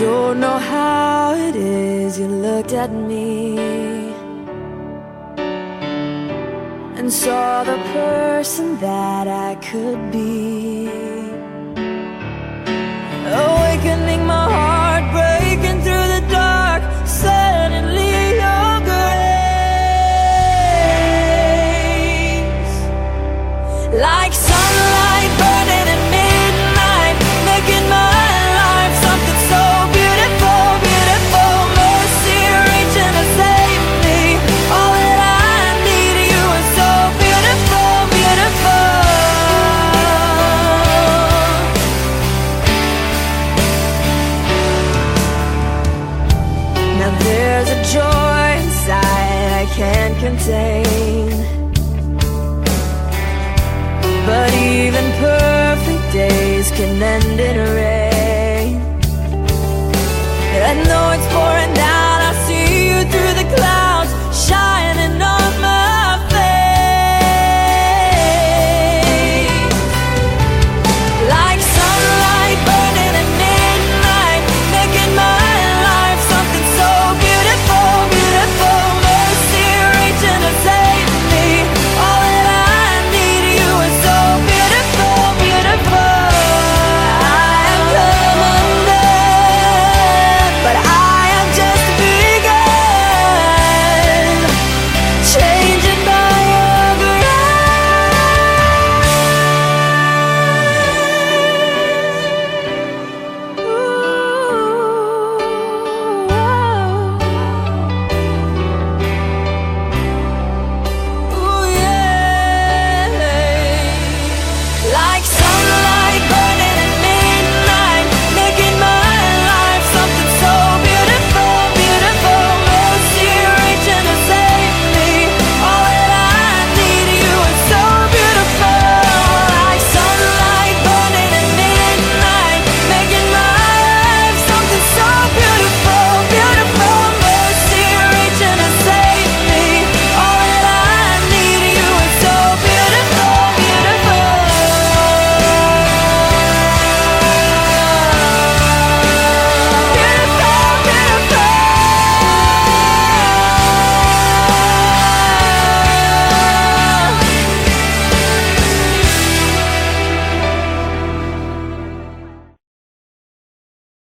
don't know how it is you looked at me and saw the person that I could be. Awakening my heart, breaking through the dark, suddenly your grace. Like sunlight there's a joy inside I can't contain.